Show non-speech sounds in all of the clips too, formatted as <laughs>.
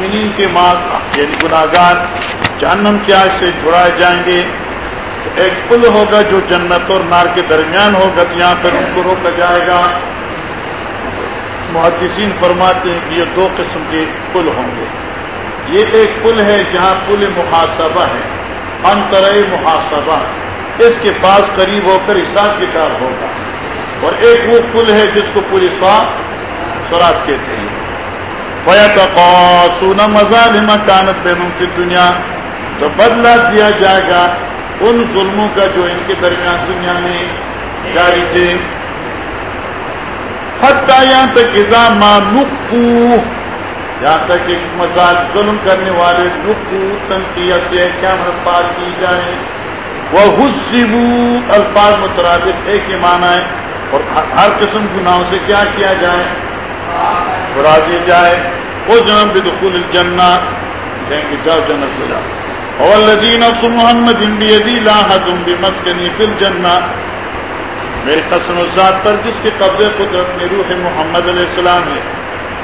مومنین کے ماں یعنی گناہ گار جہنم کی آگ سے چھڑائے جائیں گے۔ ایک پل ہوگا جو جنت اور نار کے درمیان ہوگا، تو یہاں پر ان کو روکا جائے گا۔ محدثین فرماتے ہیں کہ یہ دو قسم کے پل ہوں گے۔ یہ ایک پل ہے جہاں پل محاسبہ ہے انتر محاسبہ۔ اس کے پاس قریب ہو کر حساب کتاب ہوگا۔ اور ایک وہ پل ہے جس کو پوری سورات کہتے ہیں۔ سونا مزاحمہ کانت بینوں کی دنیا تو بدلا دیا جائے گا ان ظلموں کا جو ان کے درمیان دنیا میں جاری تھے۔ حتیٰ یہاں تک ماں نقو، یہاں تک ایک مزاج ظلم کرنے والے نقو، تنقیت کیا پاس کی جائے۔ وہ حسبو الفاظ مترادف ایک ہی مانا ہے۔ اور ہر قسم گناہوں سے کیا کیا جائے؟ چھڑا دیا جائے، وہ جنم بھی دخول الجنہ کہیں گے جاؤ جنت ہو جاؤ والذین افس محمد بیدی لا حدم بمسکنی فی الجنہ۔ میرے قسم و ذات پر جس کے قبضے قدرت میں روح محمد علیہ السلام ہے،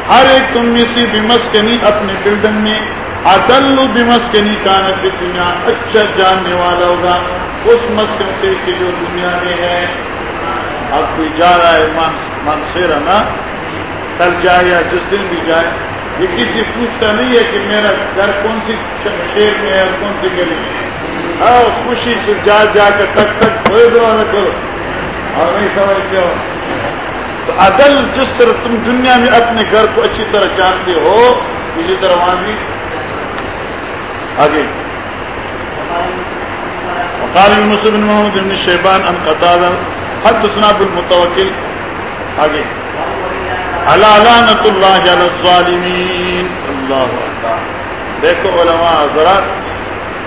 ہر ایک تم میں سے بمسکنی اپنے بلڈنگ میں عدل بمسکنی کانت دنیا اچھا جاننے والا ہوگا۔ اس مسکن سے کہ جو دنیا میں ہے۔ اب کوئی جا رہا ہے من سے کل جائے یا جس دن بھی جائے، یہ کسی پوچھتا نہیں ہے کہ میرا گھر کون سی شہر میں ہے اور کون سی گلی میں ہاں خوشی سے جا جا کر تک تک تھوڑے دو کرو اور نہیں سمجھتے ہو۔ تو عدل جس طرح تم دنیا میں اپنے گھر کو اچھی طرح جانتے ہو، اسی طرح وہاں بھی۔ آگے۔ وقال مسلم محمد بن شیبان ان قطادہ حد سناب آگے۔ علانت اللہ علی الظالمین اللہ دیکھو علماء حضرات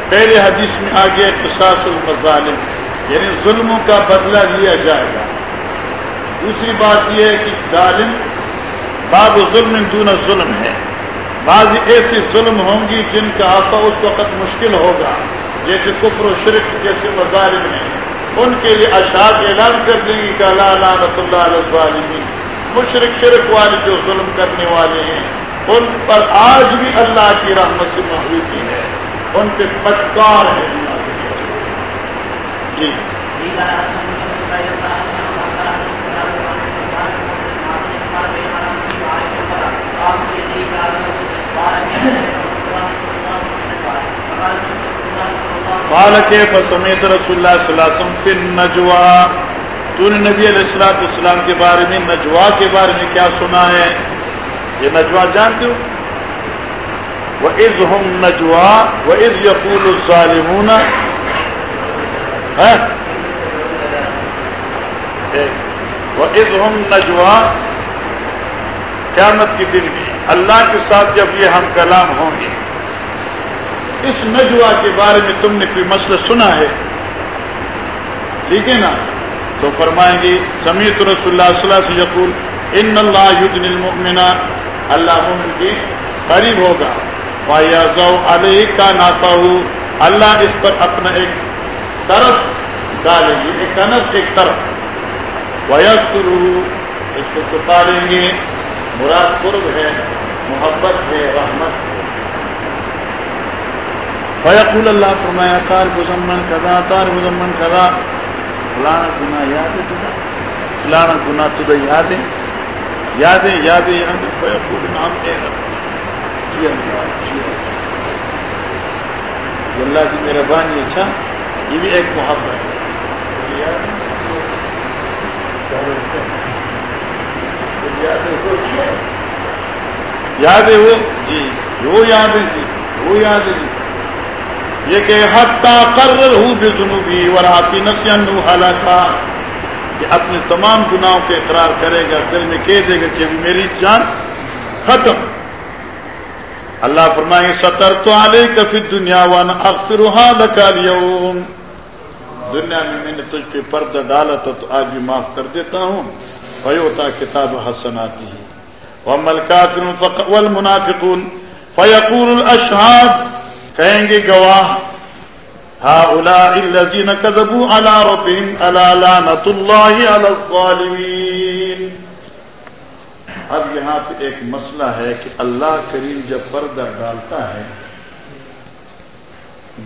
پہلے حدیث میں آگے قصاص المظالم یعنی ظلموں کا بدلہ لیا جائے گا۔ دوسری بات یہ ہے کہ ظالم باب ظلم دون ظلم ہے۔ بعض ایسی ظلم ہوں گی جن کا آفا اس وقت مشکل ہوگا، جیسے کفر و شرک، جیسے مظالم ہیں۔ ان کے لیے اشاد اعلان کر دیں گے کہ اللہ علامت اللہ علیہ مشرق شرک والے جو ظلم کرنے والے ہیں، ان پر آج بھی اللہ کی رحمت سے محروبی ہے ان پہ پٹکار ہے جی۔ بالک سمیت رسول اللہ صلی اللہ علیہ وسلم پھر نجوا تو نے نبی علیہ السلاط اسلام کے بارے میں نجوا کے بارے میں کیا سنا ہے؟ یہ نجوا جانتے ہو؟ وہ عز ہم نجوا وہ عز یقول الظالمون وہ عز ہم نجوا قیامت کے دن میں اللہ کے ساتھ جب یہ ہم کلام ہوں گے۔ اس نجوا کے بارے میں تم نے کوئی مسئلہ سنا ہے؟ ٹھیک ہے نا تو فرمائیں گے، سمیت رسول اللہ صلی اللہ سے یقول، ان اللہ یدن المؤمن اللہ مومن کی قریب ہوگا۔ علیہ کا ناتا اللہ اس پر اپنا ایک طرف ڈالیں گے، ایک کنس ایک طرف۔ ویسر اس کو چھپا لیں گے۔ مراد قرب ہے، محبت ہے، رحمت ہے۔ فیقول اللہ، فرمایا، تار گزمن کدا تار گزمن کدا فلانا گنا یاد ہے تجھے؟ فلانا گنا تجھے یاد ہے؟ یاد ہے یاد ہے، یاد نام ہے جی, جی اللہ کی مہربانی اچھا؟ یہ بھی ایک محبت اچھا ہے۔ یاد ہے وہ جی وہ یاد ہے جی وہ یاد ہے جی۔ یہ کہ حتہ قرر ہوں بے جنوبی وراتی نسین حالانکہ کہ اپنے تمام گناہوں کے اقرار کرے گا، دل میں کہہ دے گا کہ ابھی میری جان ختم۔ اللہ فرمائیں سطر تو علیہ کفی دنیا وانا اکثر اليوم۔ دنیا میں میں نے تجھ پہ پردہ ڈالا تھا تو آج بھی معاف کر دیتا ہوں۔ فیوتا کتاب حسناتی ہے وَمَا الْكَافِرُونَ وَالْمُنَافِقُونَ۔ فَيَقُولُ الْأَشْهَادِ کہیں گے گواہ الذين كذبوا على ربهم الا لعنه الله على الظالمين اب یہاں پہ ایک مسئلہ ہے کہ اللہ کریم جب پردہ ڈالتا ہے،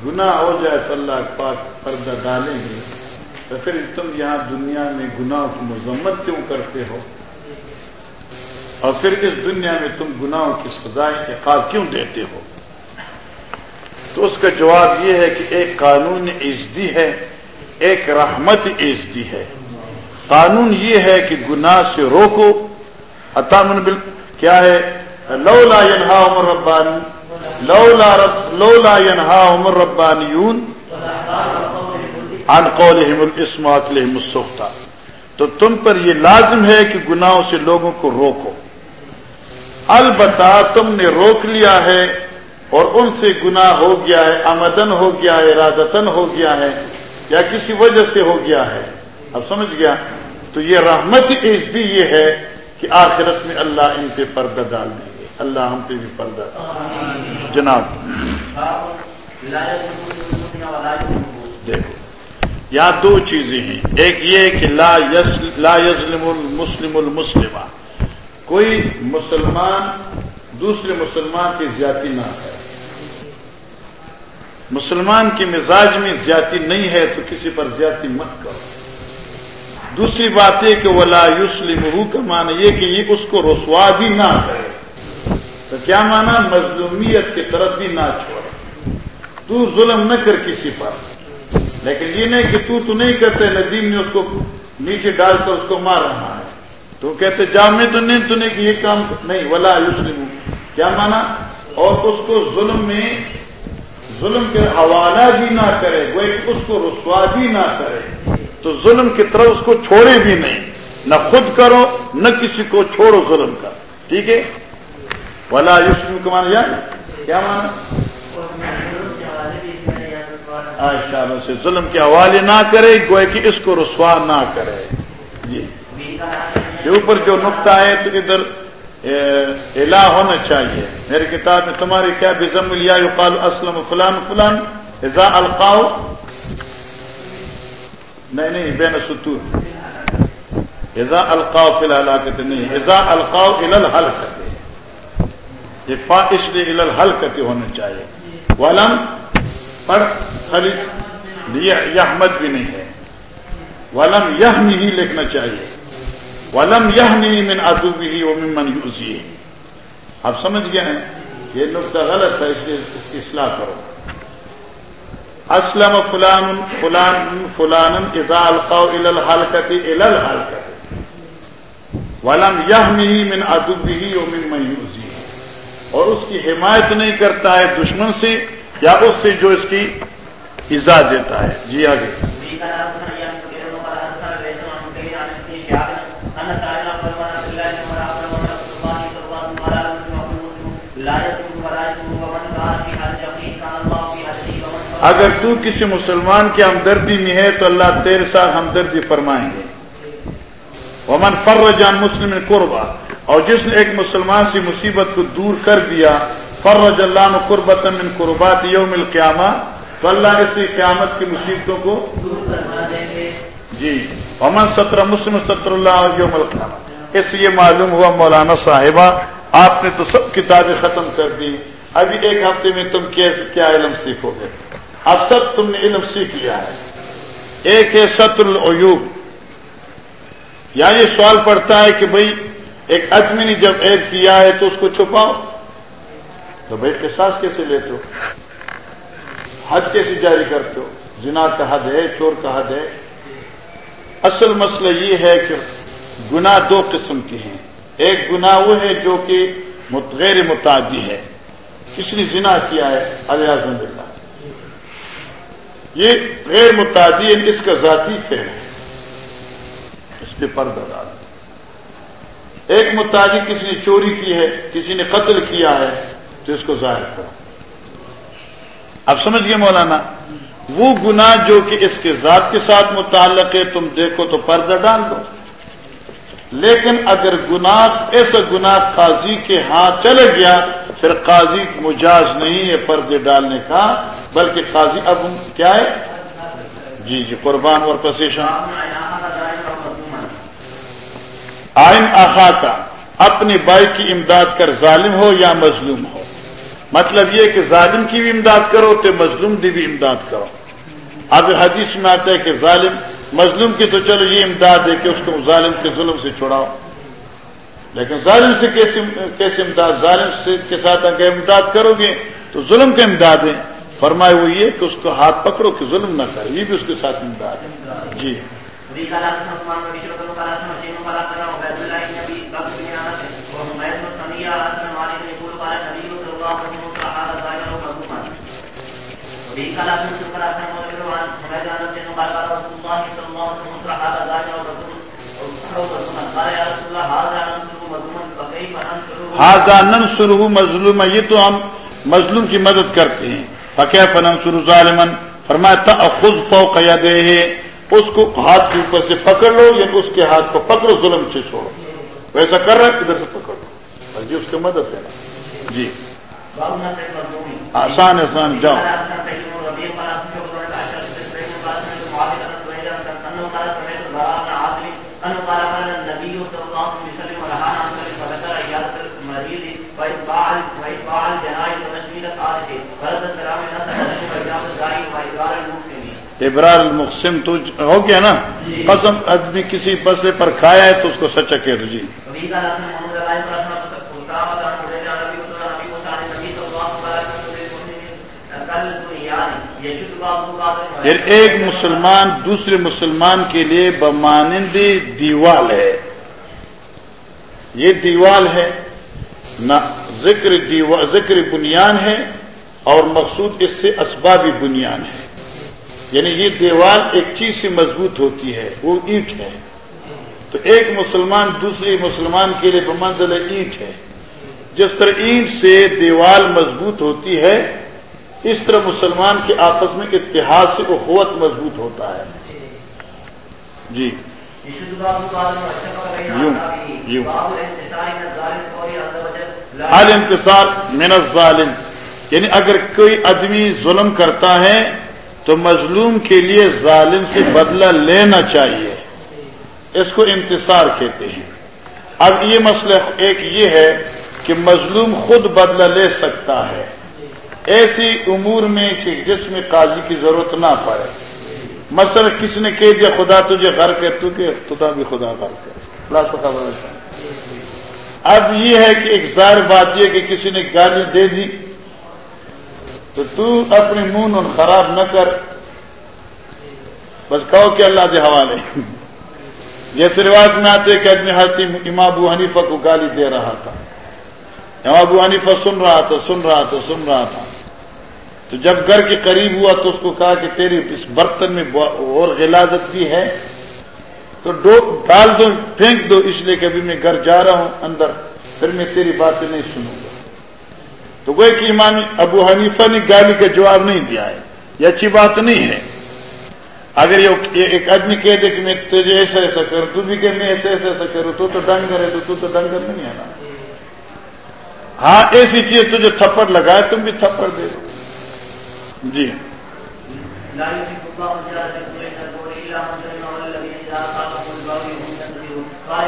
گناہ ہو جائے تو اللہ پاک پردہ ڈالیں گے، تو پھر تم یہاں دنیا میں گناہ کی مذمت کیوں کرتے ہو؟ اور پھر اس دنیا میں تم گناہوں کی سزائیں عقاب کیوں دیتے ہو؟ تو اس کا جواب یہ ہے کہ ایک قانون عزدی ہے، ایک رحمت عزدی ہے۔ قانون یہ ہے کہ گناہ سے روکو۔ اتامن بل کیا ہے؟ لولا ینہا عمر ربانی لولا رب لولا ینہا عمر ربانیون عن قولہم الاسم اکلہم السختا تو تم پر یہ لازم ہے کہ گناہوں سے لوگوں کو روکو۔ البتہ تم نے روک لیا ہے اور ان سے گناہ ہو گیا ہے، آمدن ہو گیا ہے ارادتن ہو گیا ہے، یا کسی وجہ سے ہو گیا ہے۔ اب سمجھ گیا؟ تو یہ رحمت اس بھی یہ ہے کہ آخرت میں اللہ ان پہ پردہ ڈال دیں گے اللہ ہم پہ بھی پردہ جناب، دیکھو، یہاں دو چیزیں ہیں۔ ایک یہ کہ لا یس، لا یزلم المسلم المسلمہ۔ کوئی مسلمان دوسرے مسلمان کی زیادتی نہ کرے مسلمان کے مزاج میں زیادتی نہیں ہے تو کسی پر زیادتی مت کرو۔ دوسری بات یہ کہ ولا یوسلم کا معنی یہ کہ یہ اس کو رسوا بھی نہ کرے۔ تو کیا مانا؟ مظلومیت کی طرف بھی نہ چھوڑے۔ تو ظلم نہ کر کسی پر۔ لیکن یہ نہیں کہ تو تو نہیں کرتے، ندیم نے اس کو نیچے ڈال کر اس کو مار رہا ہے تو کہتے، جا میں تو نہیں تو نہیں کہ یہ کام نہیں۔ ولا یوسلم کیا مانا؟ اور اس کو ظلم میں ظلم کے حوالہ بھی نہ کرے، وہ اس کو رسوا بھی نہ کرے۔ تو ظلم کی طرف اس کو چھوڑے بھی نہیں۔ نہ خود کرو، نہ کسی کو چھوڑو ظلم کا۔ ٹھیک ہے؟ ولا یوسم کو مانا؟ جائے کیا مانا سے ظلم کے حوالے نہ کرے، گوئے کہ اس کو رسوا نہ کرے۔ جی۔ اوپر جو نقطہ ہے، تو ادھر الہ ہونا چاہیے۔ میری کتاب میں تمہاری کیا بزم لیا قال اسلم فلان فلان۔ اذا القاؤ نہیں نہیں، بین ستور اذا القاؤ فی الحلاکت نہیں، اذا القاؤ الى الحلقت یہ فا اس لیے الى الحلقت ہونا چاہیے۔ ولم پر خلی یحمد بھی نہیں ہے۔ ولم یہ ہی لکھنا چاہیے۔ ولم یہ نہیں من ادوبی ومن یوزی آپ سمجھ گئے ہیں یہ نقطہ غلط ہے، اس لیے اصلاح کرو۔ اسلم فلان فلان فلان اذا القوا الى الحلقه الى الحلقه ولم يحمه من عدوه ومن من يؤذيه۔ اور اس کی حمایت نہیں کرتا ہے دشمن سے، یا اس سے جو اس کی ایزا دیتا ہے۔ جی آگے۔ اگر تو کسی مسلمان کی ہمدردی میں ہے تو اللہ تیرے ساتھ ہمدردی فرمائیں گے۔ ومن فر جان مسلم قربا، اور جس نے ایک مسلمان سے مصیبت کو دور کر دیا، فرج اللہ قربت من قربات یوم القیامہ تو اللہ اس قیامت کی مصیبتوں کو جی ومن ستر مسلم ستر اللہ یوم القیامہ اس لیے معلوم ہوا مولانا صاحبہ، آپ نے تو سب کتابیں ختم کر دی ابھی ایک ہفتے میں تم کیسے کیا علم سیکھو گے؟ اب سب تم نے علم سیکھ لیا ہے۔ ایک ہے ستر العیوب۔ یعنی یہ سوال پڑتا ہے کہ بھائی ایک آدمی نے جب ایک کیا ہے تو اس کو چھپاؤ۔ تو بھائی کے ساتھ کیسے لیتے ہو؟ حد کیسے جاری کرتے ہو؟ جنا کا حد ہے، چور کا حد ہے۔ اصل مسئلہ یہ ہے کہ گناہ دو قسم کے ہیں۔ ایک گناہ وہ ہے جو کہ غیر متعدی ہے۔ کس نے زنا کیا ہے؟ الیاز اللہ یہ غیر متعدی یعنی اس کا ذاتی فعل ہے۔ اس پہ پردہ ڈال۔ ایک متعدی کسی نے چوری کی ہے، کسی نے قتل کیا ہے، تو اس کو ظاہر کرو۔ اب سمجھ گئے مولانا، وہ گناہ جو کہ اس کے ذات کے ساتھ متعلق ہے، تم دیکھو تو پردہ ڈال دو۔ لیکن اگر گناہ، ایسا گناہ قاضی کے ہاتھ چلے گیا پھر قاضی مجاز نہیں ہے پردے ڈالنے کا، بلکہ قاضی اب کیا ہے؟ جی جی قربان اور پسیشان آئن آخا کا اپنے بھائی کی امداد کر ظالم ہو یا مظلوم ہو؟ مطلب یہ کہ ظالم کی بھی امداد کرو تو مظلوم کی بھی امداد کرو۔ اب حدیث میں آتا ہے کہ ظالم، مظلوم کی تو چلو یہ امداد ہے کہ اس کو ظالم کے ظلم سے چھڑاؤ۔ لیکن ظالم سے کیسے کیسے امداد ظالم سے کے ساتھ اگر امداد کرو گے تو ظلم کا امداد ہے فرمائے وہ یہ کہ اس کو ہاتھ پکڑو کہ ظلم نہ کرے، یہ بھی اس کے ساتھ امداد ہے۔ جی۔ ننصره مظلوم، یہ تو ہم مظلوم کی مدد کرتے ہیں۔ فکیف ننصر ظالما؟ فرمایا تاخذ فوق يديه۔ اس کو ہاتھ کے اوپر سے پکڑ لو یا اس کے ہاتھ کو پکڑو ظلم سے چھوڑو۔ ویسا کر رہا ہے، ادھر سے پکڑ لو۔ جی اس کی مدد ہے۔ جی۔ آسان آسان، جاؤ۔ ابرار المقسم تو ہو گیا نا؟ قسم، آدمی کسی فصلے پر کھایا ہے تو اس کو سچا کہہ دو جی۔ ایک مسلمان دوسرے مسلمان کے لیے بمانند دیوال ہے۔ یہ دیوال ہے، نہ ذکر دیوال، ذکر بنیان ہے اور مقصود اس سے اسبابی بنیان ہے۔ یعنی یہ دیوار ایک چیز سے مضبوط ہوتی ہے، وہ اینٹ ہے۔ تو ایک مسلمان دوسری مسلمان کے لیے بمنزل اینٹ ہے۔ جس طرح اینٹ سے دیوال مضبوط ہوتی ہے، اس طرح مسلمان کے آپس میں اتحاد سے وہ قوت مضبوط ہوتا ہے۔ جی۔ یوں یوں۔ انتصار من الظالم۔ یعنی اگر کوئی آدمی ظلم کرتا ہے تو مظلوم کے لیے ظالم سے بدلہ لینا چاہیے۔ اس کو انتصار کہتے ہیں۔ اب یہ مسئلہ ایک یہ ہے کہ مظلوم خود بدلہ لے سکتا ہے۔ ایسی امور میں کہ جس میں قاضی کی ضرورت نہ پڑے۔ مثلا کس نے کہہ دیا، خدا تجھے گھر کے تو کہ خدا بھی خدا گھر کر اب یہ ہے کہ ایک ظاہر بات یہ کہ کسی نے گالی دے دی تو تو اپنے منہ خراب نہ کر، بس کہو کہ اللہ دے حوالے۔ جیسے رواج میں آتے کہ آدمی ہاتھی امام ابو حنیفہ کو گالی دے رہا تھا۔ امام ابو حنیفہ سن رہا تھا، سن رہا تھا، سن رہا تھا۔ تو جب گھر کے قریب ہوا تو اس کو کہا کہ تیری اس برتن میں اور غلازت بھی ہے۔ تو ڈال دو، پھینک دو، اس لیے کہ ابھی میں گھر جا رہا ہوں اندر، پھر میں تیری باتیں نہیں سنوں۔ تو وہ کہ امام ابو حنیفہ نے گالی کا جواب نہیں دیا ہے، یہ اچھی بات نہیں ہے۔ اگر یہ ایک آدمی کہہ دے کہ میں تجھے ایسا ایسا کروں، تو بھی کہ میں ایسا ایسا کروں، تو تو ڈنگر ہے تو تو ڈنگر نہیں ہے نا۔ ہاں ایسی چیز تجھے تھپڑ لگائے تم بھی تھپڑ دے۔ دو جی۔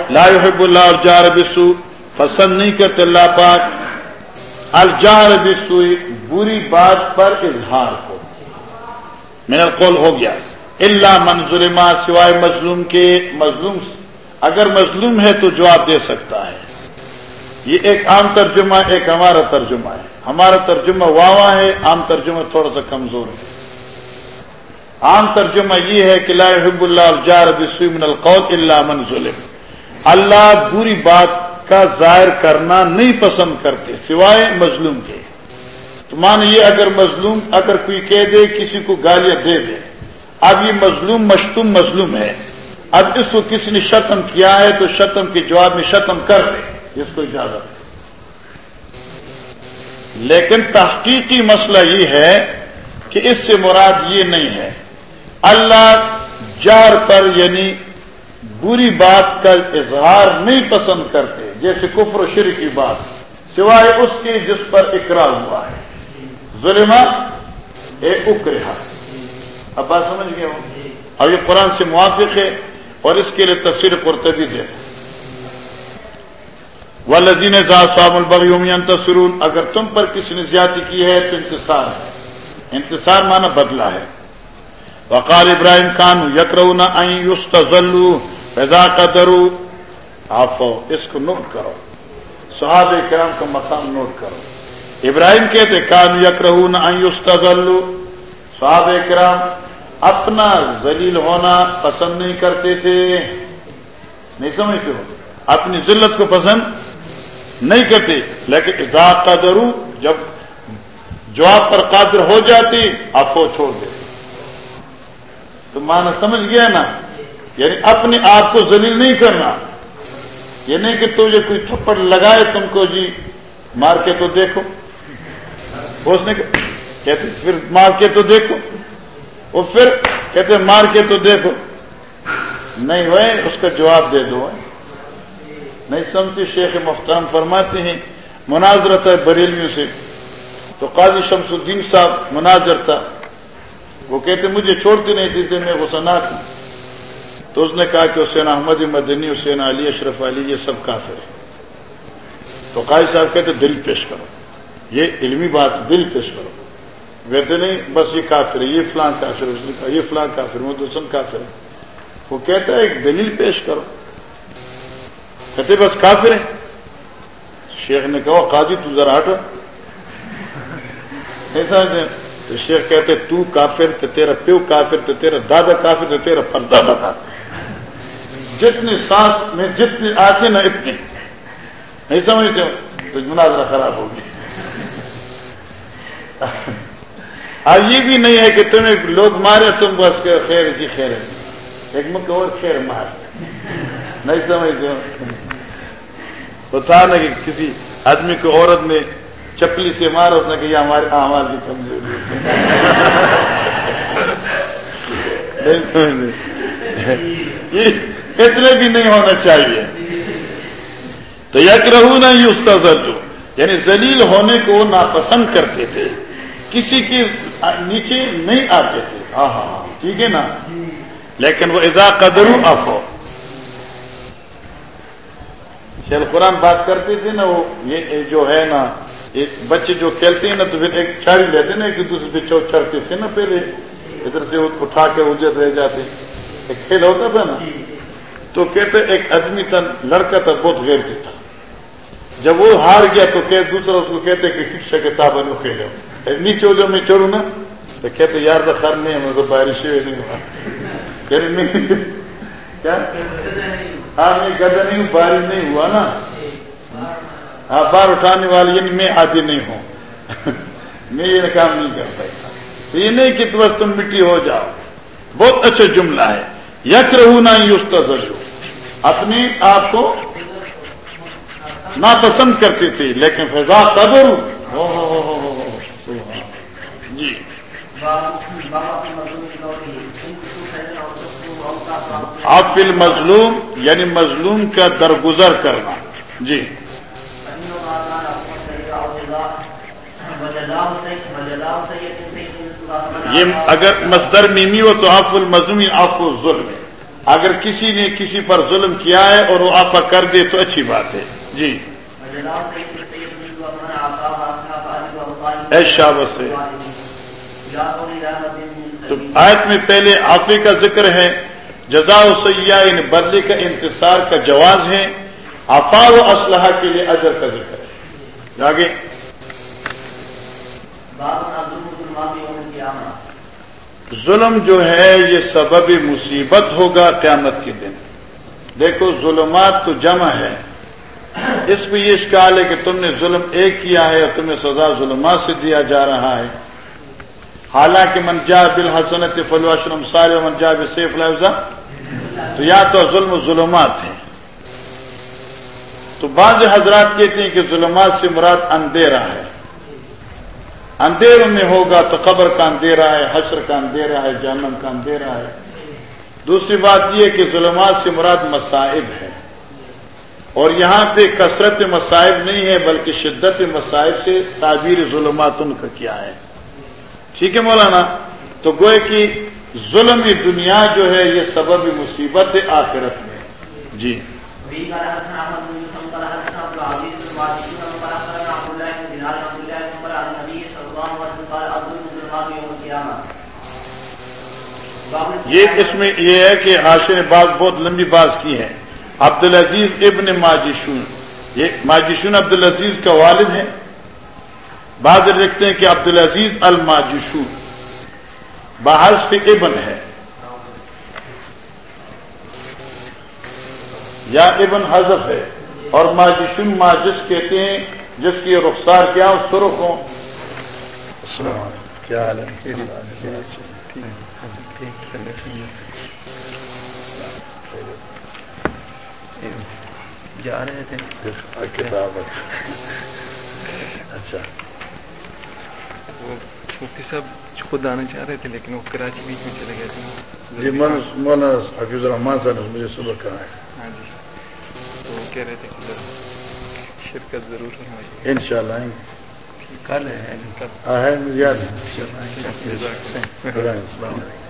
لا يحب اللہ جار بسو پسند نہیں کرتے اللہ پاک الجہر بسوئی بری بات پر اظہار کو۔ میرا قول ہو گیا۔ اللہ منظور سوائے مظلوم کے، مظلوم اگر مظلوم ہے تو جواب دے سکتا ہے۔ یہ ایک عام ترجمہ، ایک ہمارا ترجمہ ہے۔ ہمارا ترجمہ واوا ہے، عام ترجمہ تھوڑا سا کمزور ہے۔ عام ترجمہ یہ ہے کہ لا حب اللہ بسوئی من القول اللہ من ظلم۔ اللہ بری بات کا ظاہر کرنا نہیں پسند کرتے، سوائے مظلوم کے۔ تو مان یہ اگر مظلوم اگر کوئی کہہ دے، کسی کو گالیاں دے دے۔ اب یہ مظلوم مشتوم مظلوم ہے۔ اب اس کو کسی نے شتم کیا ہے تو شتم کے جواب میں شتم کر دے اس کو اجازت لیکن تحقیقی مسئلہ یہ ہے کہ اس سے مراد یہ نہیں ہے۔ اللہ جار پر یعنی بری بات کا اظہار نہیں پسند کرتے۔ جیسے کفر و شر کی بات، سوائے اس کی جس پر اقرار ہوا ہے۔ ظلم اکرا اب بات سمجھ گئے ہوں؟ اور یہ قرآن سے موافق ہے اور اس کے لیے تفصیل قرطبی دے و لذین صاحب البغیومی تصرون اگر تم پر کسی نے زیادتی کی ہے تو انتصار ہے۔ انتصار مانا بدلا ہے۔ وقال ابراہیم خان یکرونا پیدا کا درو آپ اس کو نوٹ کرو۔ صحاب کرام کا مقام نوٹ کرو۔ ابراہیم کہتے کان یکرہون ان یستغلو صحاب کرام اپنا ذلیل ہونا پسند نہیں کرتے تھے۔ نہیں سمجھتے ہو؟ اپنی ذلت کو پسند نہیں کرتے۔ لیکن اذا قدرو جب جواب پر قادر ہو جاتی، آپ کو چھوڑ دے تو مانا سمجھ گیا نا؟ یعنی اپنے آپ کو ذلیل نہیں کرنا۔ یہ نہیں کہ تجھے کوئی تھپڑ لگائے تم کو جی مار کے تو دیکھو۔ اس نے کہتے، پھر مار کے تو دیکھو۔ وہ پھر کہتے، مار کے تو دیکھو۔ نہیں ہوئے، اس کا جواب دے دو۔ نہیں سمجھتی، شیخ محترم فرماتے ہیں، مناظرت ہے بریلیوں سے۔ تو قاضی شمس الدین صاحب مناظر تھا۔ وہ کہتے، مجھے چھوڑتے نہیں دیتے میں غسنا تھی تو اس نے کہا کہ حسین احمد مدنی، حسین علی، اشرف علی، یہ سب کافر ہیں۔ تو قائد صاحب کہتے دل پیش کرو۔ یہ علمی بات دل پیش کرو۔ کہتے نہیں، بس یہ کافر ہے یہ فلاں کافر اس نے کہا، یہ فلاں کافر مدسن کافر ہے وہ کہتا ہے، ایک دلیل پیش کرو۔ کہتے بس کافر ہے شیخ نے کہا، قاضی تو ذرا ہٹ ایسا تو شیخ کہتے تو کافر، تو تیرا پیو کافر، تو تیرا دادا کافر، تو تیرا پردادا کافر۔ جتنی سانس میں جتنی آتی نا اتنی۔ نہیں سمجھتے تو مناظرہ خراب ہوگی اب یہ بھی نہیں ہے کہ تمہیں لوگ مارے، تم بس کے خیر کی خیر ہے۔ ایک مت اور خیر مار۔ نہیں سمجھتے بتا نا کہ کسی آدمی کو عورت نے چپلی سے مارا، اس نے کہ یہ ہمارے آواز کی کمزوری اتنے بھی نہیں ہونا چاہیے۔ تو یک رہو نہ ہی اس کا یعنی ذلیل ہونے کو ناپسند کرتے تھے۔ کسی کے نیچے نہیں آتے تھے۔ ہاں ہاں ٹھیک ہے نا؟ لیکن وہ اضا قدر افو شیل قرآن بات کرتے تھے نا، وہ یہ جو ہے نا، ایک بچے جو کھیلتے ہیں نا، تو پھر ایک چاڑی لیتے نا، ایک دوسرے پہ چوک چڑھتے تھے نا پہلے۔ ادھر سے اٹھا کے اجر رہ جاتے۔ ایک کھیل ہوتا تھا نا۔ تو کہتے ایک آدمی تھا، لڑکا تھا، بہت غیر تھا۔ جب وہ ہار گیا تو کہ دوسرا اس کو کہتے کہ شکشا کے تابا نو کھیلو نیچے جب میں چڑھوں نا۔ تو کہتے یار تو خر نہیں ہے تو بارش نہیں۔ ہوا یعنی کیا؟ ہاں میں گدا نہیں ہوں، بارش نہیں ہوا نا۔ ہاں بار اٹھانے والی یعنی میں آدھی نہیں ہوں۔ میں یہ کام نہیں کر پائی یہ نہیں کہ تم مٹی ہو جاؤ۔ بہت اچھا جملہ ہے۔ یک رہو نہ ہی اس اپنے آپ کو ناپسند کرتے تھے لیکن فضا قدر جی۔ آپ مظلوم یعنی مظلوم کا درگزر کرنا۔ جی۔ یہ اگر مصدر نیمی ہو تو آپ المظلوم آپ کو ظلم۔ ہے اگر کسی نے کسی پر ظلم کیا ہے اور وہ آپ کر دے تو اچھی بات ہے۔ جی۔ تو آیت میں پہلے آفے کا ذکر ہے۔ جزا و سیاح ان یعنی بدلے کا انتصار کا جواز ہے۔ آفا و اسلحہ کے لیے اجر کا ذکر ہے۔ آگے۔ ظلم جو ہے یہ سبب مصیبت ہوگا قیامت کے دن۔ دیکھو ظلمات تو جمع ہے۔ اس میں یہ اشکال ہے کہ تم نے ظلم ایک کیا ہے اور تمہیں سزا ظلمات سے دیا جا رہا ہے۔ حالانکہ منجا بل حسنت فلوشرم سارے منجا سیف لفظہ تو یا تو ظلم و ظلمات ہیں۔ تو بعض حضرات کہتے ہیں کہ ظلمات سے مراد اندھیرا ہے۔ اندھیر میں ہوگا تو قبر کا اندھیرا ہے، حشر کا اندھیرا ہے، جہنم کا اندھیرا ہے۔ دوسری بات یہ کہ ظلمات سے مراد مصائب ہے اور یہاں پہ کثرت مصائب نہیں ہے، بلکہ شدت مصائب سے تعبیر ظلمات ان کا کیا ہے۔ ٹھیک ہے مولانا؟ تو گوئے کی ظلم دنیا جو ہے، یہ سبب مصیبت آخرت میں۔ جی۔ یہ اس میں یہ ہے کہ حاشر نے بات بہت لمبی بات کی ہے عبد العزیز ابن ماجشون۔ یہ ماجشون عبد العزیز کا والد ہے بعض لکھتے ہیں کہ عبد العزیز الماجشون۔ بحث کے ابن ہے۔ یا ابن حذف ہے۔ اور ماجشن ماجس کہتے ہیں، جس کی رخسار کیا ہو، سرخ ہو۔ کیا حال ہے؟ جا رہے تھے کتاب اچھا وہ مفتی صاحب خود آنا چاہ رہے تھے لیکن وہ کراچی بیچ میں چلے گئے تھے جی مولانا حفیظ الرحمان صاحب نے مجھے صبح کہا ہے ہاں جی تو وہ کہہ رہے تھے کہ شرکت ضرور ہے ان شاء اللہ کل ہے ہاں یاد ہے السلام علیکم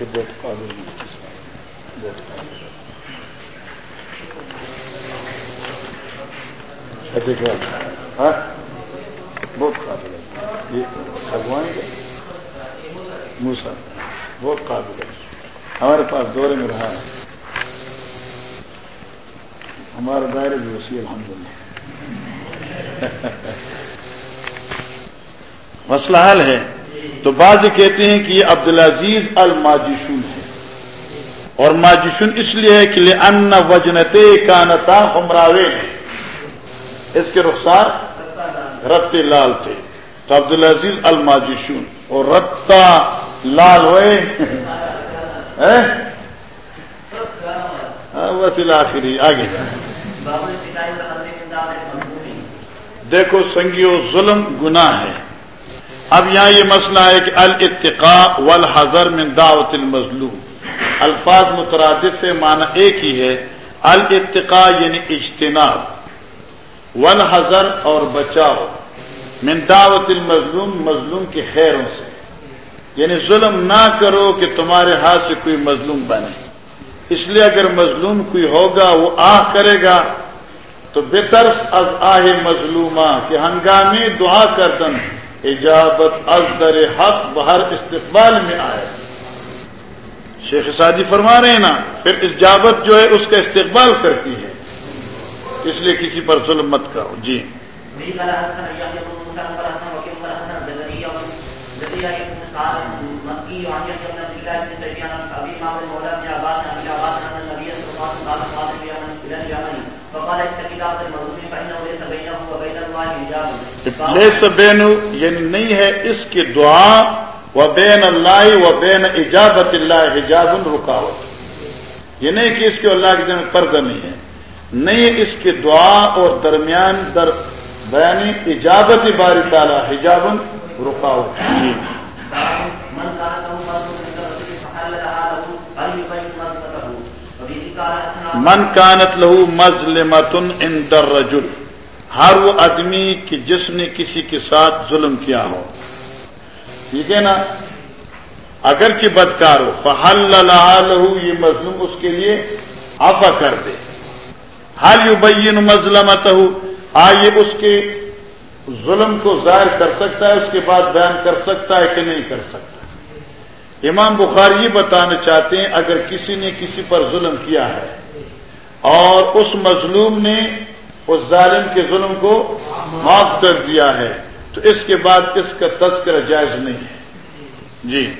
بہت قابل بہت قابل ہاں بہت قابل ہے یہ بھگوان موسا بہت قابل ہے ہمارے پاس دورے میں رہا ہے ہمارا دائرہ بھی وسیع الحمد للہ مسئلہ حل ہے تو بعض کہتے ہیں کہ یہ عبدالعزیز الماجشون ہے اور ماجشون اس لیے ہے کہ ان وجنتے کانتا ہمراوے اس کے رخسار رت لال تھے۔ تو عبدالعزیز الماجشون اور رتا لال ہوئے۔ <laughs> وسیل آخری آگے۔ دیکھو سنگیو ظلم گناہ ہے۔ اب یہاں یہ مسئلہ ہے کہ الاتقاء والحذر من دعوت المظلوم۔ الفاظ مترادف ہے معنی ایک ہی ہے۔ الاتقاء یعنی اجتناب۔ والحذر اور بچاؤ۔ من دعوت المظلوم، مظلوم کے خیروں سے۔ یعنی ظلم نہ کرو کہ تمہارے ہاتھ سے کوئی مظلوم بنے۔ اس لیے اگر مظلوم کوئی ہوگا، وہ آہ کرے گا۔ تو بےترس از آہ مظلومہ کہ ہنگامی دعا کر دن اجابت از در حق بہر استقبال میں آئے شیخ سادی فرما رہے ہیں نا، پھر اجابت جو ہے اس کا استقبال کرتی ہے۔ اس لیے کسی پر ظلم مت کرو۔ جی۔ بین یعنی نہیں ہے اس کی دعا و بین اللہ و بین اجابت اللہ حجاب رکاوٹ۔ یہ نہیں کہ اس کے اللہ کے دن پردہ نہیں ہے۔ نہیں اس کی دعا اور درمیان در بیان اجابت باری تعالیٰ حجاب رکاوٹ۔ جی۔ من کانت لہو مظلمت عند الرجل۔ ہر وہ آدمی کہ جس نے کسی کے ساتھ ظلم کیا ہو۔ ٹھیک ہے نا؟ اگر کہ بدکار ہو فہل لہو یہ مظلوم اس کے لیے آفا کر دے۔ حال یو بین مظلمت ہو آئیے اس کے ظلم کو ظاہر کر سکتا ہے، اس کے بعد بیان کر سکتا ہے کہ نہیں کر سکتا؟ امام بخار یہ بتانا چاہتے ہیں، اگر کسی نے کسی پر ظلم کیا ہے اور اس مظلوم نے اس ظالم کے ظلم کو معاف کر دیا ہے۔ تو اس کے بعد اس کا تذکرہ جائز نہیں ہے۔ جی۔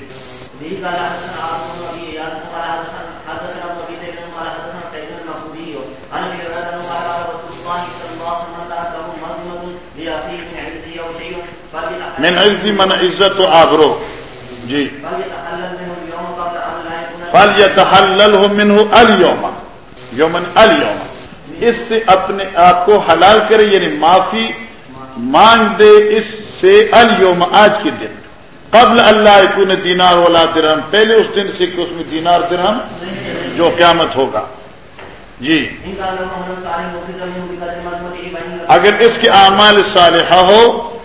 من عزی من عزت و آبرو۔ جی۔ فل یتحلل منہ الیوم یومن الیوم اس سے اپنے آپ کو حلال کرے یعنی معافی مانگ دے اس سے الوم آج کے دن۔ قبل اللہ کو دینار والا درہم۔ پہلے اس دن سے کہ اس میں دینار درہم جو قیامت ہوگا۔ جی۔ اگر اس کے اعمال صالحہ ہو،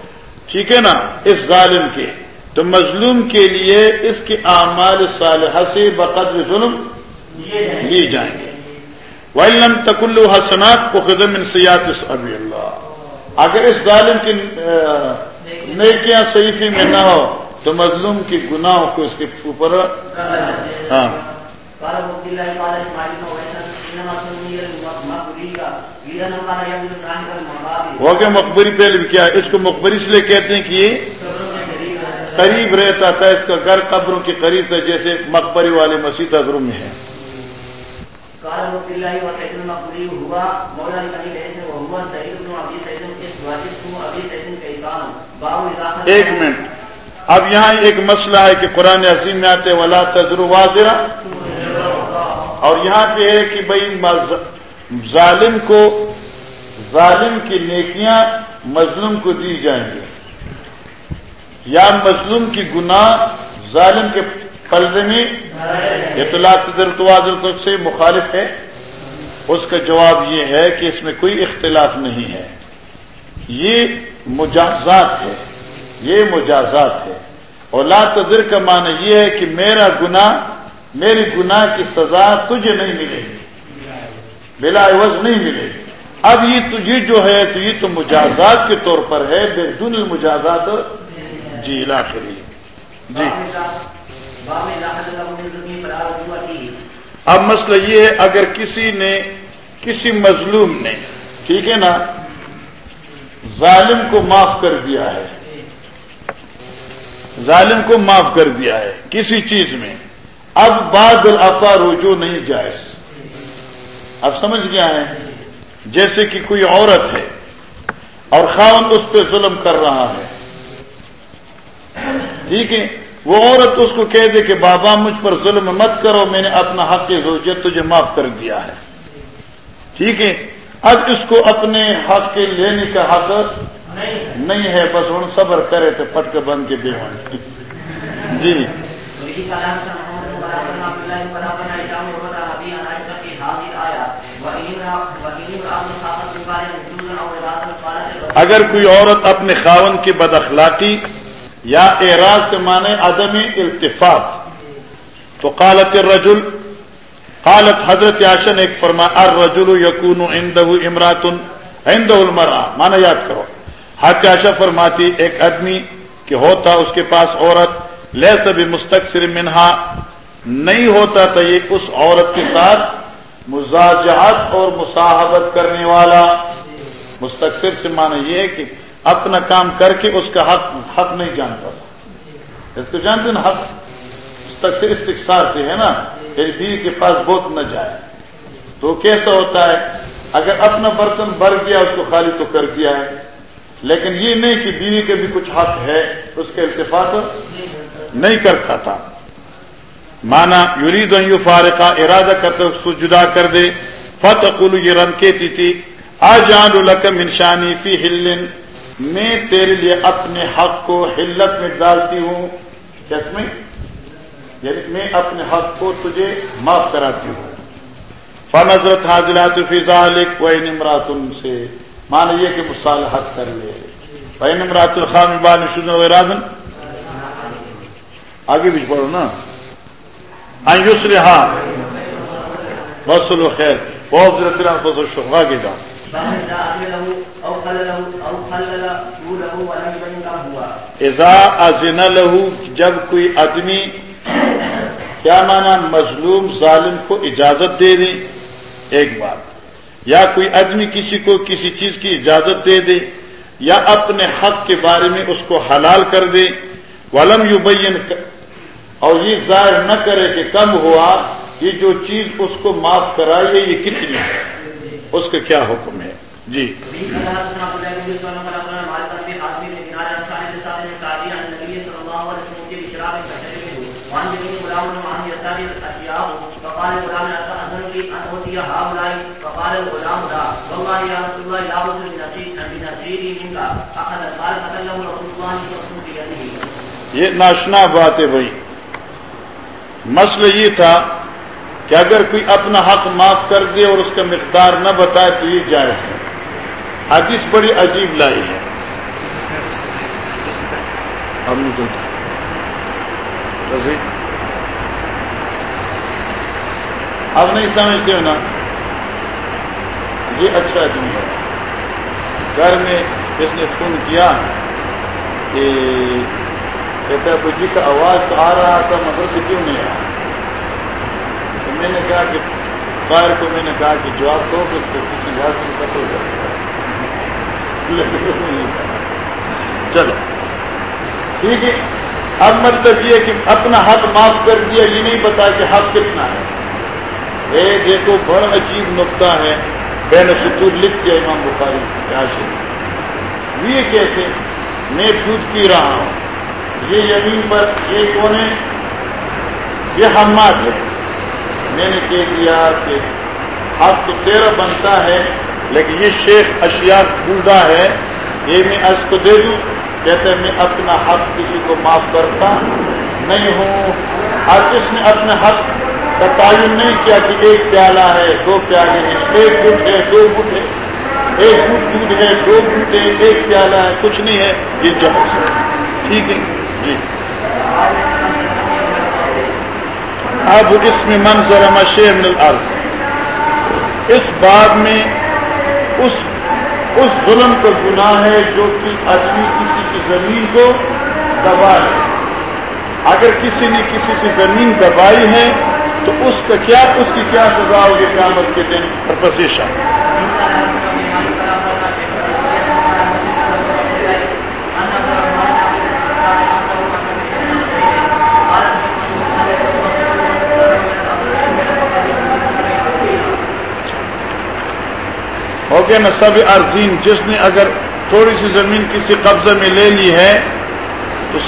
ٹھیک ہے نا؟ اس ظالم کے۔ تو مظلوم کے لیے اس کے اعمال صالحہ سے بقدر ظلم لیے جائیں۔ گے وَإِلَّمْ تَكُلُّ حَسَنَاتْ وَخِذَ مِنْ سِيَاتِ ابی اللہ۔ اگر اس ظالم کی نیکیاں صحیفی میں نہ ہو، تو مظلوم کی گناہوں کو اس کے اوپر ہاں۔ ہو گیا مقبری پہلے بھی کیا اس کو مقبری اس لیے کہتے ہیں کہ یہ قریب رہتا تھا، اس کا گھر قبروں کے قریب تھا، جیسے مقبری والے مسیح گھروں میں ہے۔ قال عبد الله وسعيد المقبري هو مولى بني ليس وهو سعيد بن ابي سعيد اسمه ابي سعيد كيسان. باب اذا ایک منٹ. اب یہاں ایک مسئلہ ہے کہ قرآن عظیم میں آتے ولا تجر واضح اور یہاں پہ ہے کہ بھائی ظالم کو، ظالم کی نیکیاں مظلوم کو دی جائیں گے یا مظلوم کی گناہ ظالم کے پلزے اطلاع سے مخالف ہے۔ اس کا جواب یہ ہے کہ اس میں کوئی اختلاف نہیں ہے۔ یہ مجازات ہے۔ یہ مجازات ہے۔ اور لا تذر کا معنی یہ ہے کہ میرا گناہ، میری گناہ کی سزا تجھے نہیں ملے گی۔ بلا عوض نہیں ملے گی۔ اب یہ تجھے جو ہے تو یہ تو مجازات کے طور پر ہے۔ بدون المجازات جی لا جی۔ اب مسئلہ یہ ہے، اگر کسی نے، کسی مظلوم نے، ٹھیک ہے نا، ظالم کو معاف کر دیا ہے، ظالم کو معاف کر دیا ہے کسی چیز میں، اب بعض الافا رجوع نہیں جائز۔ اب سمجھ گیا ہے؟ جیسے کہ کوئی عورت ہے اور خاون اس پہ ظلم کر رہا ہے۔ ٹھیک ہے؟ وہ عورت اس کو کہہ دے کہ بابا مجھ پر ظلم مت کرو میں نے اپنا حق زوجیت تجھے معاف کر دیا ہے۔ ٹھیک ہے؟ اب اس کو اپنے حق کے لینے کا حق نہیں ہے بس ہوں صبر کرے تو پٹ کے بند کے بے جی۔ اراده قالت اگر کوئی عورت اپنے خاون کی بد اخلاقی یا اعراض سے مانے عدم التفاق تو قالت الرجل، قالت حضرت عاشن ایک فرما الرجل یکون عنده امرات عنده المرأة۔ مانا یاد کرو، حضرت عاشا فرماتی، ایک آدمی کہ ہوتا اس کے پاس عورت لیس بمستکثر منہا، نہیں ہوتا تھا یہ اس عورت کے ساتھ مزاجہت اور مصاحبت کرنے والا۔ مستقصر سے معنی یہ کہ اپنا کام کر کے اس کا حق حق نہیں جانتا تھا اس کو جانتے نا، حق استقصار سے ہے نا، کہ بیوی کے پاس بہت نہ جائے۔ تو کیسا ہوتا ہے، اگر اپنا برتن بھر گیا، اس کو خالی تو کر دیا ہے۔ لیکن یہ نہیں کہ بیوی کے بھی کچھ حق ہے، اس کا التفاق نہیں کرتا تھا مانا یرید ان فارقہ ارادہ کرتے اس جدا کر دے۔ فتح یہ رن کہتی تھی۔ آ جان الکم انشانی فی ہلن میں تیرے لیے اپنے حق کو حلت میں ڈالتی ہوں۔ کس میں یعنی میں اپنے حق کو تجھے معاف کراتی ہوں۔ فنظرت حاضرات فی ذالک و نمرات سے۔ مانا یہ کہ مصالحت کر لے۔ و نمرات الخان بان شدن و ارادن۔ آگے بھی پڑھو نا۔ یسر ہاں بس لو خیر بہت ضرورت بہت آگے جاؤ اذا ازن جب کوئی آدمی کیا مانا مظلوم، ظالم کو اجازت دے دے، ایک بات، یا کوئی آدمی کسی کو کسی چیز کی اجازت دے دے، یا اپنے حق کے بارے میں اس کو حلال کر دے، ولم یبین اور یہ ظاہر نہ کرے کہ کم ہوا، یہ جو چیز اس کو معاف کرائیے یہ کتنی ہے؟ اس کا کیا حکم ہے؟ جی به قال حدثنا عبد الله بن سلمة قال اخبرنا مالك بن حاتم بن دينار عن سعد بن سعد بن سعدي عن النبي صلى الله عليه وسلم في شراب كثير منه وعن جميع غلام وعن يسار الاشياء فقال الغلام اذن لي ان اوتي هؤلاء فقال الغلام لا رسول الله منك قال رسول الله بيده. یہ ناشنا بات ہے بھائی. مسئلہ یہ تھا کہ اگر کوئی اپنا حق معاف کر دے اور اس کا مقدار نہ بتائے تو یہ جائز ہے. حدیث بڑی عجیب لائی ہے؟ اب نہیں سمجھتے ہو نا؟ یہ اچھا آدمی ہے۔ گھر میں اس نے فون کیا کہ کہتا ہے بجی کا آواز تو آ رہا تھا، مگر سے کیوں نہیں آیا؟ تو میں نے کہا کہ قائر کو میں نے کہا کہ جواب دو کہ اس کو کسی بات سے قتل کر چلو۔ ٹھیک ہے۔ اب مطلب یہ کہ اپنا حق معاف کر دیا، یہ نہیں بتا کہ حق کتنا ہے۔ اے، دیکھو، بڑا عجیب نقطہ ہے۔ بین سطور لکھ دیا امام بخاری کیا یہ کیسے؟ میں دودھ پی رہا ہوں۔ یہ زمین پر یہ کون ہے؟ یہ حماد ہے۔ میں نے کہہ دیا کہ حق تو تیرا بنتا ہے، لیکن یہ شیخ اشیاء بوڑھا ہے۔ یہ میں اس کو دے دوں کہتے ہیں میں اپنا حق کسی کو معاف کرتا نہیں ہوں۔ اور جس نے اپنے حق تعین نہیں کیا کہ ایک پیالہ ہے، دو پیالے ہیں۔ ایک گٹ ہے، دو گٹ ہے۔ ایک گٹ دودھ ہے، دو گٹ ہے ایک پیالہ ہے، کچھ نہیں ہے۔ یہ جہاز ہے ٹھیک ہے؟ جی۔ اب اس میں منظر مشیر الارض اس بات میں اس اس ظلم کا گناہ ہے جو کہ آدمی کسی کی زمین کو دبائے اگر کسی نے کسی کی زمین دبائی ہے تو اس کا کیا اس کی کیا سزا ہوگی قیامت کے دن؟ پرپسیشا ہو گیا نا سب عرضین جس نے اگر تھوڑی سی زمین کسی قبضے میں لے لی ہے، تو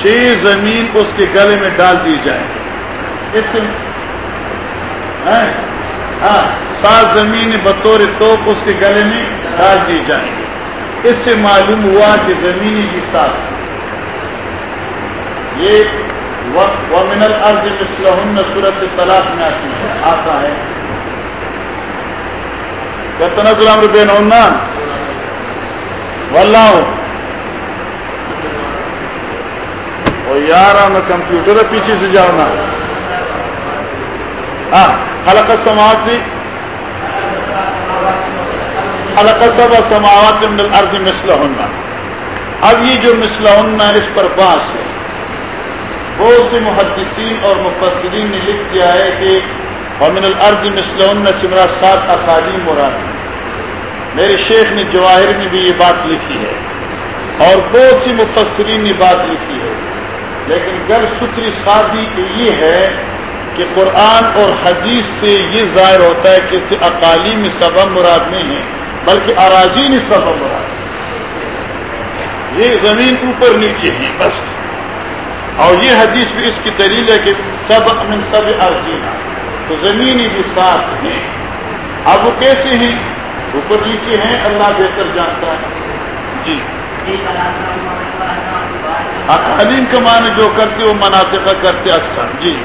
چھ زمین اس کے گلے میں ڈال دی جائے۔ اس ہاں سات زمین بطور توپ اس کے گلے میں ڈال دی جائیں اس سے معلوم ہوا کہ زمینی کی ساتھ یہ ومن الارض مثلہن صورت طلاق میں آتی ہے، آتا ہے۔ کتنا غلام روپے نونا واللہ۔ او یار میں کمپیوٹر پیچھے سے جاؤ نا۔ ہاں۔ خلق السماوات سے خلق سب سماوات من الارض مثلہن اب یہ جو مثلہن اس پر باس ہے، بہت سے محدثین اور مفسرین نے لکھ دیا ہے کہ ومن الارض مثلہن سمرا سات اقالیم مراد میرے شیخ نے جواہر میں بھی یہ بات لکھی ہے اور بہت سی مفسرین نے بات لکھی ہے۔ لیکن گر ستری شادی یہ ہے کہ قرآن اور حدیث سے یہ ظاہر ہوتا ہے کہ اسے اقالی میں سبب مراد نہیں ہے، بلکہ اراضی میں سبب مراد یہ زمین اوپر نیچے ہے بس۔ اور یہ حدیث بھی اس کی دلیل ہے کہ سب من سب ارزینا تو زمینی بھی ساتھ ہیں۔ اب وہ کیسے ہیں؟ اوپر نیچے ہیں، اللہ بہتر جانتا ہے۔ جی۔ تعلیم کے معنی جو کرتے وہ مناطقہ کرتے اکثر۔ جی۔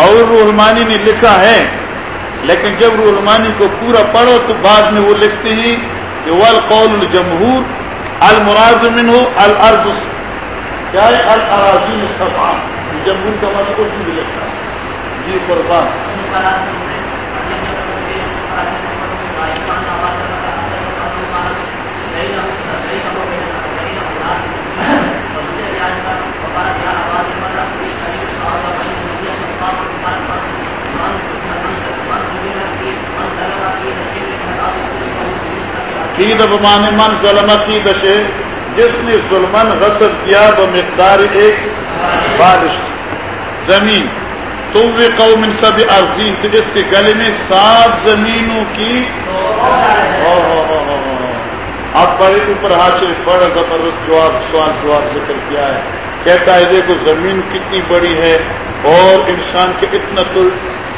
اور رحمانی نے لکھا ہے، لیکن جب رحمانی کو پورا پڑھو تو بعد میں وہ لکھتے ہیں کہ والقول الجمہور، المراد من الارض. کیا ہے الاراضین سبع جمہور کا مطلب بھی لکھا ہے۔ جی قربان۔ بمانے من ظلمتی دشے جس نے ظلمن غصب کیا وہ مقدار ایک بارش زمین تو وہ قوم ان سب عظیم تو اس کے گلے میں سات زمینوں کی۔ آپ بڑے اوپر ہاتھ بڑا زبردست جواب، سوال جواب ذکر کیا ہے۔ کہتا ہے، دیکھو، زمین کتنی بڑی ہے اور انسان کے اتنا تو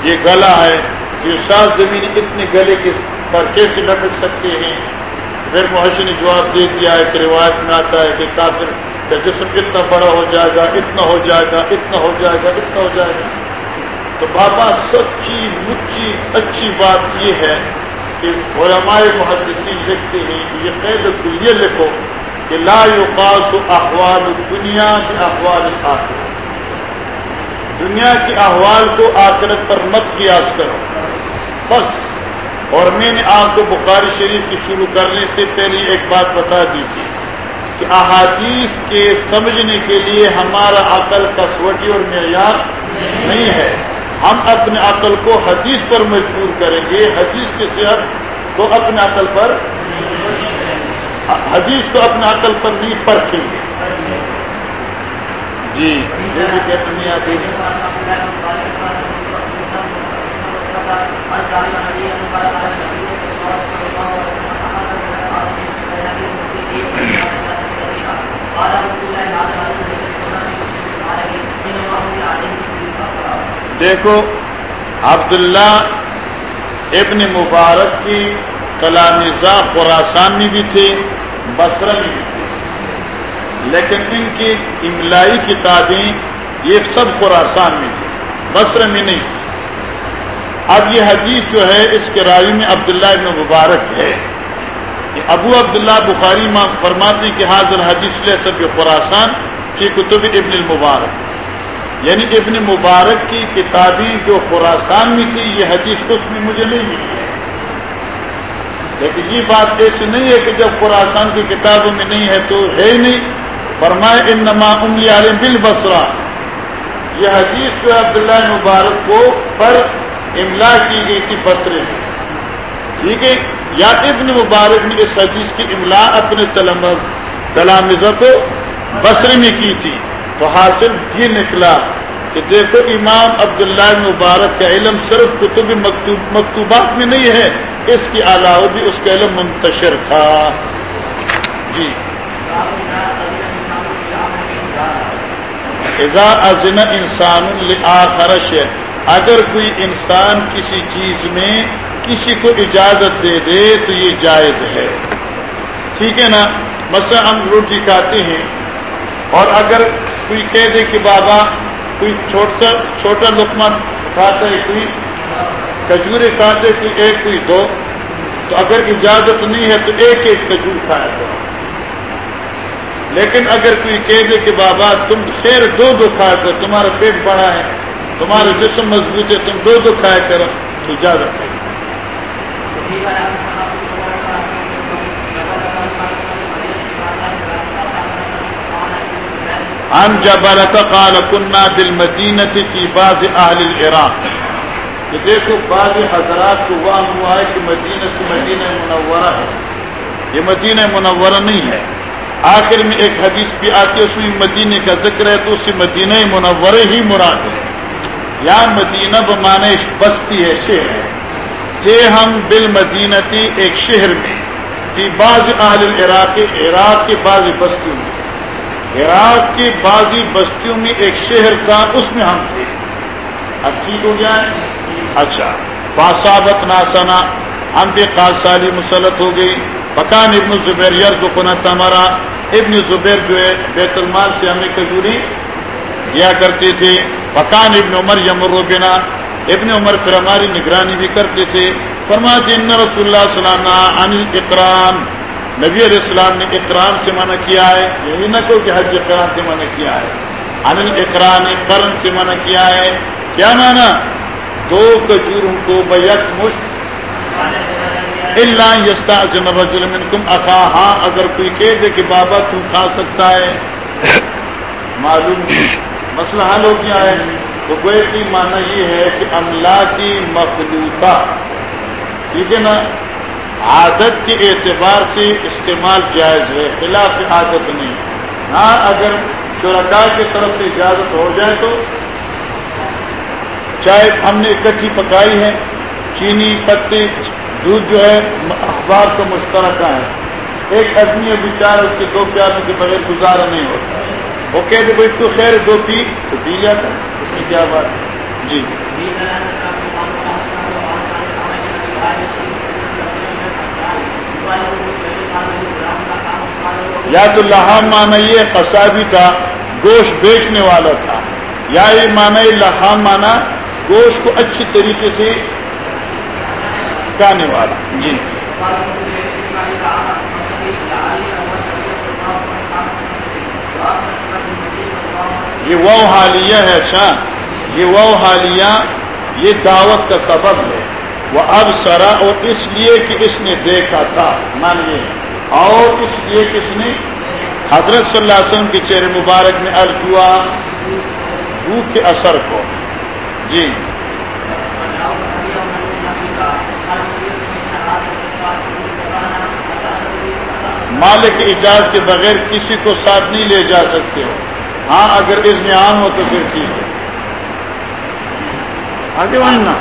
یہ گلا ہے۔ یہ سات زمین اتنے گلے کے پر کیسے لٹک سکتے ہیں؟ پھر محسن نے جواب دے دیا ہے کہ روایت میں آتا ہے کہ کافر کا جسم اتنا بڑا ہو جائے گا، اتنا ہو جائے گا، اتنا ہو جائے گا، اتنا ہو جائے گا۔ تو بابا سچی، مچی، اچھی بات یہ ہے کہ علماء محدثین لکھتے ہیں یہ قید کو یہ لکھو کہ لا یقاس احوال دنیا کے احوال آخر دنیا کے احوال کو آخرت پر مت قیاس کرو۔ بس۔ اور میں نے آپ کو بخاری شریف کی شروع کرنے سے پہلے ایک بات بتا دی تھی کہ احادیث کے سمجھنے کے لیے ہمارا عقل کسوٹی اور معیار نہیں ہے۔ ہم اپنے عقل کو حدیث پر مجبور کریں گے۔ حدیث کی صحت کو اپنے عقل پر حدیث کو اپنے عقل پر نہیں پرکھیں گے۔ جی یہ کہتے نہیں دیکھو، عبداللہ ابن مبارک کی کلامزہ خوراسان میں بھی تھے بصرہ میں بھی تھے لیکن ان کی املائی کتابیں یہ سب خوراسان میں تھی بصرہ میں نہیں۔ اب یہ حدیث جو ہے، اس کے راوی میں عبداللہ ابن مبارک ہے۔ کہ ابو عبداللہ بخاری فرماتے کہ حاضر حدیث لے سب خوراسان کی کتب ابن المبارک۔ یعنی ابن مبارک کی کتابیں جو خوراسان میں تھی، یہ حدیث اس میں مجھے نہیں ملی۔ لیکن یہ بات ایسی نہیں ہے کہ جب خوراسان کی کتابوں میں نہیں ہے تو ہے ہی نہیں۔ فرمائے ان نما املی عالم بل بسرا یہ حدیث جو عبداللہ مبارک کو پر املا کی گئی تھی بسرے میں۔ ٹھیک ہے؟ یا ابن مبارک نے اس حدیث کی املا اپنے تلامزہ کو بسرے میں کی تھی۔ تو حاصل یہ نکلا کہ دیکھو امام عبداللہ مبارک کا علم صرف کتب مکتوب مکتوبات میں نہیں ہے، اس کے علاوہ بھی اس کا علم منتشر تھا۔ جی۔ ازن انسان خرش اگر کوئی انسان کسی چیز میں کسی کو اجازت دے دے تو یہ جائز ہے۔ ٹھیک ہے نا؟ مثلا ہم روٹی کھاتے ہیں اور اگر کوئی کہہ دے کہ بابا کوئی چھوٹا چھوٹا لقمہ کھاتا ہے، کوئی کھجورے کھاتے کوئی ایک، کوئی دو۔ تو اگر اجازت نہیں ہے تو ایک ایک کھجور کھایا کرو۔ لیکن اگر کوئی کہہ دے کہ بابا تم خیر دو دو کھایا کرو، تمہارا پیٹ بڑا ہے، تمہارا جسم مضبوط ہے، تم دو دو کھایا کرو، تو اجازت ہے۔ عن جبلت قال كنا بالمدينة في بعض أهل العراق. کہ دیکھو، بعض حضرات کو وہاں ہوا ہے کہ مدینہ سے مدینہ منورہ ہے۔ یہ مدینہ منورہ نہیں ہے۔ آخر میں ایک حدیث بھی آتی ہے، اس میں مدینہ کا ذکر ہے تو اس سے مدینہ منورہ ہی مراد ہے۔ یا مدینہ بمانے بستی ہے، شہر ہے۔ کہ ہم بالمدینتی ایک شہر میں کہ بعض اہل العراق، عراق کے بعض بستیوں میں۔ عراق کی بعضی بستیوں میں ایک شہر تھا، اس میں ہم تھے۔ اب ٹھیک ہو گیا اچھا۔ باسابت ناسنا، ہم بھی قاسالی مسلط ہو گئی پکان ابن زبیر یار کو کنت ہمارا ابن زبیر جو ہے، بیت المال سے ہمیں کجوری دیا کرتے تھے۔ پکان ابن عمر یمر بنا ابن عمر پھر ہماری نگرانی بھی کرتے تھے۔ فرماتے ان رسول اللہ صلی اللہ علیہ وسلم نبی علیہ السلام نے اقرام سے منع کیا ہے، یہی نہ کہ حج اقرام سے منع کیا ہے۔ انل اقرام کرن سے منع کیا ہے۔ کیا مانا دو کجوروں کو بیک مشت اللہ یستا منکم اقا ہاں اگر کوئی کہہ دے کہ بابا تم کھا سکتا ہے۔ معلوم مسئلہ حل ہو گیا ہے۔ تو گوئے کی مانا یہ ہے کہ املا کی مخلوطہ ٹھیک ہے نا؟ عادت کے اعتبار سے استعمال جائز ہے، خلاف عادت نہیں۔ ہاں اگر شرکا کی طرف سے اجازت ہو جائے تو چائے ہم نے اکٹھی پکائی ہے، چینی پتی دودھ جو ہے، اخبار کا مشترکہ ہے ایک آدمی ابھی چار اس کے دو پیاروں کے بغیر گزارا نہیں ہوتا۔ وہ کہتے بھائی تو خیر، دو پی، تو پی جاتا اس میں کیا بات ہے؟ جی۔ یا تو لہا مانا یہ قصابی تھا، گوشت بیچنے والا تھا۔ یا یہ مانا لہا مانا گوشت کو اچھی طریقے سے کھانے والا۔ جی۔ یہ وہ حالیہ ہے اچھا۔ یہ وہ حالیہ، یہ دعوت کا سبب ہے۔ وہ اب سرا اور اس لیے کہ اس نے دیکھا تھا۔ مان لیے اور اس لیے کس نے حضرت صلی اللہ علیہ وسلم کے چہرے مبارک میں الجوا بھوک کے اثر کو۔ جی۔ مالک کی اجازت کے بغیر کسی کو ساتھ نہیں لے جا سکتے۔ ہو ہاں اگر اس میں عام ہو تو پھر ٹھیک ہے۔ آگے بڑھنا۔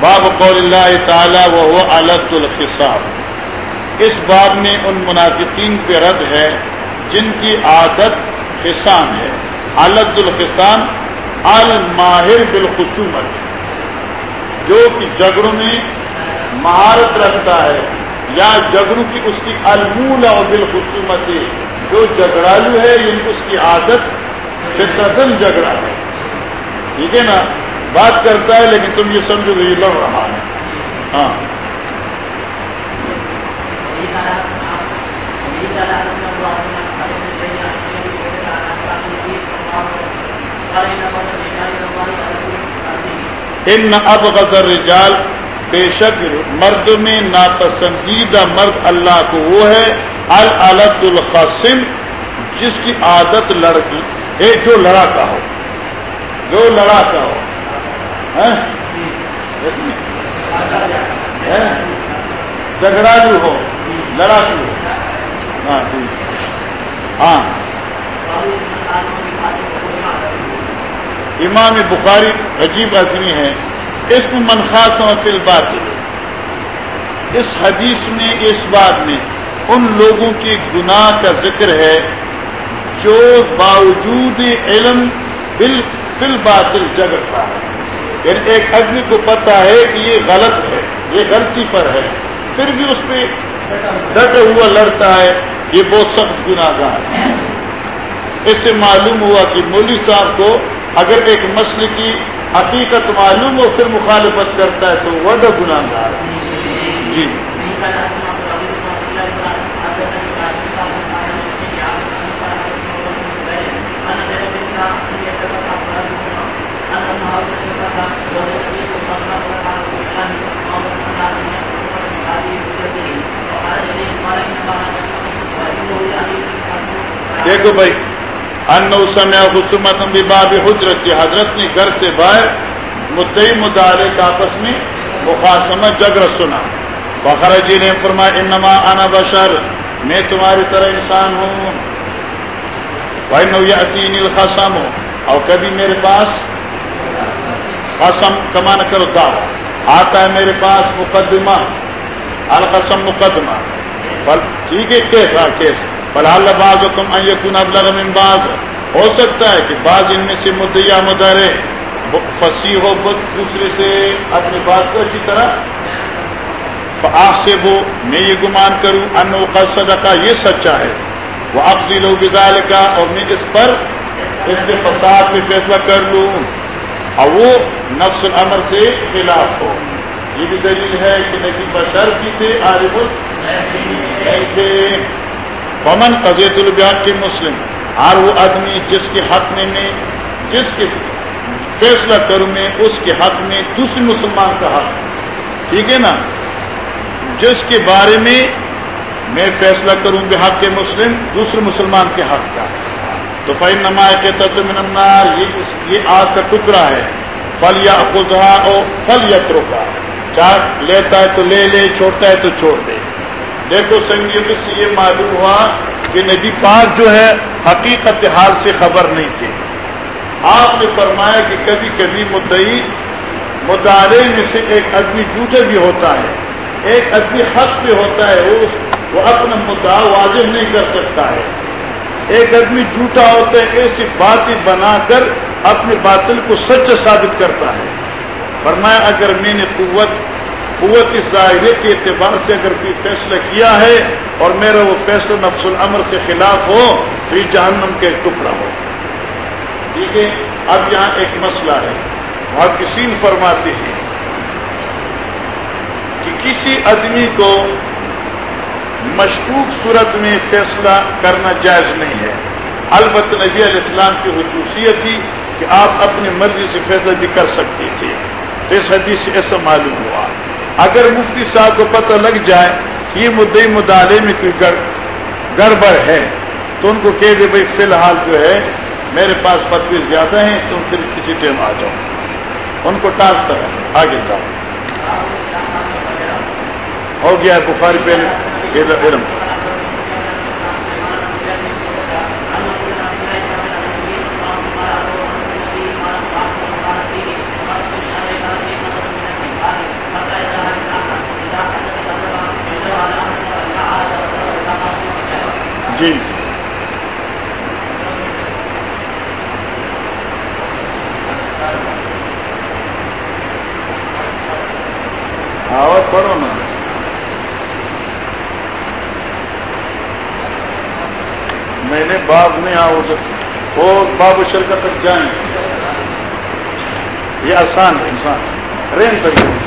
باب قول اللہ تعالی وہ علت الخصاب اس باب میں ان منافقین پہ رد ہے جن کی عادت خسان ہے۔ علت الخسان الماہر بالخصومت۔ جو کہ جگڑوں میں مہارت رکھتا ہے یا جگڑوں کی اس کی المول اور بالخصومت۔ جو جگڑالو ہے یعنی اس کی عادت فطرتن جھگڑا ہے۔ ٹھیک ہے نا؟ بات کرتا ہے لیکن تم یہ سمجھو کہ یہ لڑ رہا ہے۔ ہاں۔ ان اب غزر رجال بے شک مرد میں ناپسندیدہ مرد اللہ کو وہ ہے العلت القاسم جس کی عادت لڑکی ہے جو لڑاکا ہو۔ جو لڑاکا ہو۔ جھگڑا جو ہو لڑاکو ہو۔ ہاں جی۔ ہاں۔ امام بخاری عجیب آدمی ہے۔ اس میں منخواس فل بات اس حدیث میں، اس بات میں ان لوگوں کی گناہ کا ذکر ہے جو باوجود علم بل فل باطل جگڑتا ہے یعنی ایک آدمی کو پتا ہے کہ یہ غلط ہے، یہ غلطی پر ہے۔ پھر بھی اس پہ ڈٹا ہوا لڑتا ہے، یہ بہت سخت گناہ گار ہے۔ اس سے معلوم ہوا کہ مولوی صاحب کو اگر ایک مسئلے کی حقیقت معلوم ہو، پھر مخالفت کرتا ہے تو وہ گناہ گار ہے۔ جی۔ دیکھو بھائی ان سمیا خصومت باب حجرت کی حضرت نے گھر سے باہر مدعی مدارے کا آپس میں مخاصمت جگر سنا۔ بخر جی نے فرمایا، انما انا بشر، میں تمہاری طرح انسان ہوں۔ بھائی نو یتین الخصم ہوں اور کبھی میرے پاس قسم کمان کرو، دعو۔ آتا ہے میرے پاس مقدمہ، القسم مقدمہ۔ ٹھیک ہے کیسا کیس۔ ہاں، فلحال بعض تم یقون ابلغ من بعض. ہو سکتا ہے کہ بعض ان میں سے مدعا مدارے فصیح ہو بد دوسرے سے اپنی بات کو اچھی طرح آپ سے وہ میں یہ گمان کروں ان کا صدقہ، یہ سچا ہے. وہ افضی لو بزال کا اور میں اس پر اس کے فساد میں فیصلہ کر لوں. اور وہ نفس العمر سے خلاف ہو. یہ بھی دلیل ہے کہ نبی بشر کی تھے، عارف تھے. پمن قزیت البیان کے مسلم ہر وہ آدمی جس کے حق میں میں جس کے فیصلہ کروں میں اس کے حق میں دوسرے مسلمان کا حق۔ ٹھیک ہے نا؟ جس کے بارے میں میں فیصلہ کروں بے حق کے مسلم، دوسرے مسلمان کے حق کا۔ تو فی نما کے تطم یہ آگ کا ٹکڑا ہے۔ پھل یا خدا اور پھل یا کا چاہ لیتا ہے تو لے لے، چھوڑتا ہے تو چھوڑ دے۔ دیکھو سنگیت سے یہ معلوم ہوا کہ نبی پاک جو ہے حقیقت حال سے خبر نہیں تھے۔ آپ نے فرمایا کہ کبھی کبھی مدعی مدارے میں سے ایک آدمی جھوٹے بھی ہوتا ہے، ایک آدمی حق پہ ہوتا ہے، وہ وہ اپنا مدعا واضح نہیں کر سکتا ہے۔ ایک آدمی جھوٹا ہوتا ہے، ایسی باتیں بنا کر اپنے باطل کو سچ ثابت کرتا ہے۔ فرمایا، اگر میں نے قوت قوت ظاہرے کے اعتبار سے اگر کوئی فیصلہ کیا ہے اور میرا وہ فیصلہ نفس العمر کے خلاف ہو، تو یہ جہنم کا ایک ٹکڑا ہو۔ ٹھیک ہے؟ اب یہاں ایک مسئلہ ہے۔ وہاں کسی فرماتے ہیں کہ کسی آدمی کو مشکوک صورت میں فیصلہ کرنا جائز نہیں ہے۔ البتہ نبی علیہ السلام کی خصوصیت تھی کہ آپ اپنی مرضی سے فیصلہ بھی کر سکتے تھے۔ اس حدیث سے ایسا معلوم ہوا۔ اگر مفتی صاحب کو پتہ لگ جائے یہ مدعی مدالے میں کوئی گڑبڑ ہے، تو ان کو کہہ دے بھائی فی الحال جو ہے، میرے پاس پتوی زیادہ ہیں تم پھر کسی ٹائم آ جاؤ۔ ان کو ٹانسفر ہے آگے جاؤ۔ ہو گیا بخاری پہلے علم جی آواز پڑھو نا۔ میں نے باب میں آؤ، وہ باب شرکت تک جائیں۔ یہ آسان ہے، انسان۔ رین طریقے